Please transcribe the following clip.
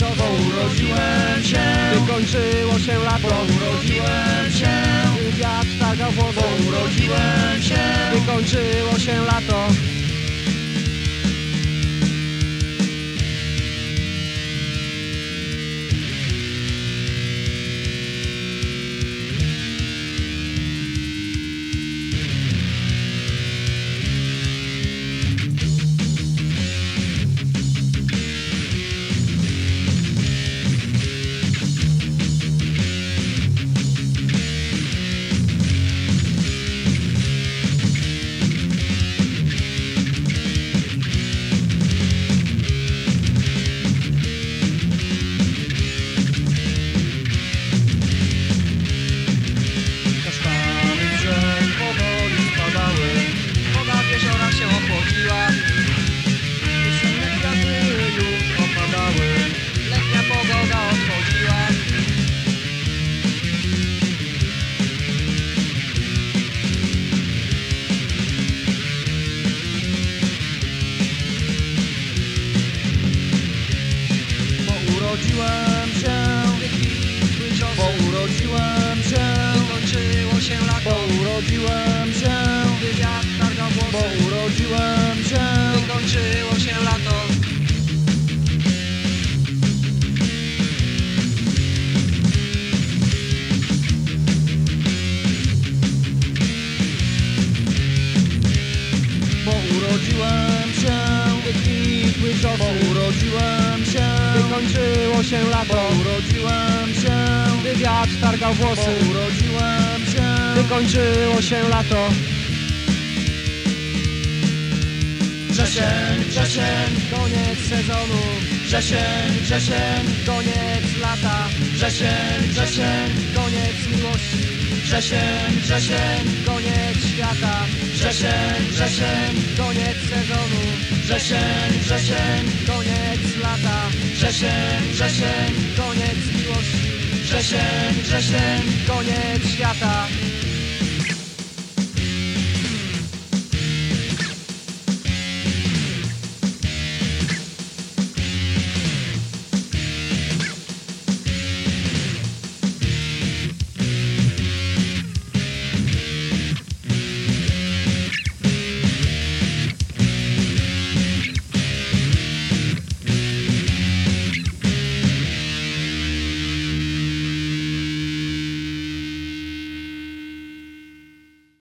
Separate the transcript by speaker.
Speaker 1: Bo urodziłem się. Wykończyło się lato urodziłem się. Targał Bo urodziłem się. Wykończyło się lato. Urodziłem się. Wywiad targał włosy. Urodziłem się. Wykończyło się lato. Wrzesień, wrzesień, koniec sezonu. Wrzesień, wrzesień, koniec lata. Wrzesień, wrzesień, koniec miłości Wrzesień, wrzesień, koniec świata. Wrzesień, wrzesień, koniec sezonu. Wrzesień, wrzesień, koniec lata. Wrzesień, wrzesień, koniec miłości. Wrzesień, wrzesień, koniec świata